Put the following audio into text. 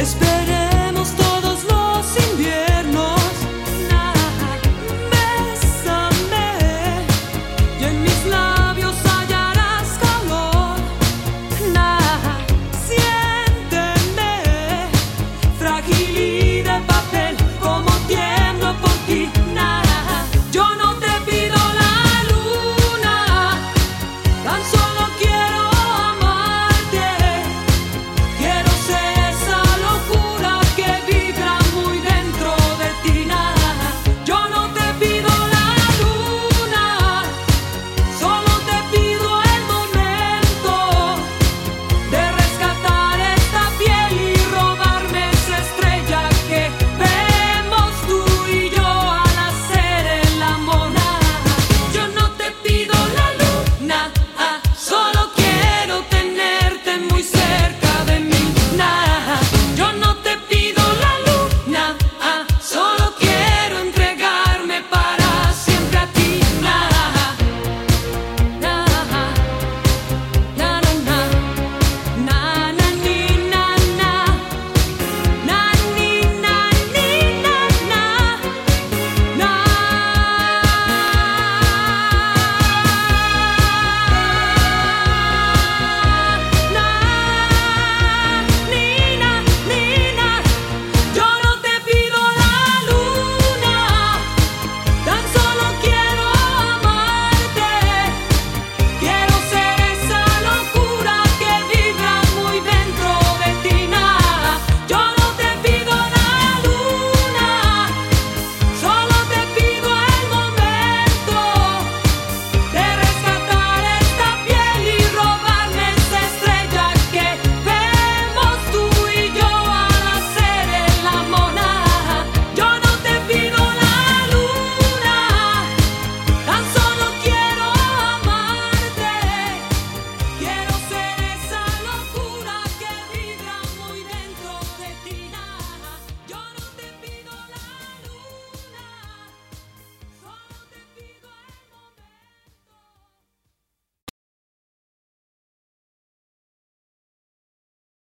Espera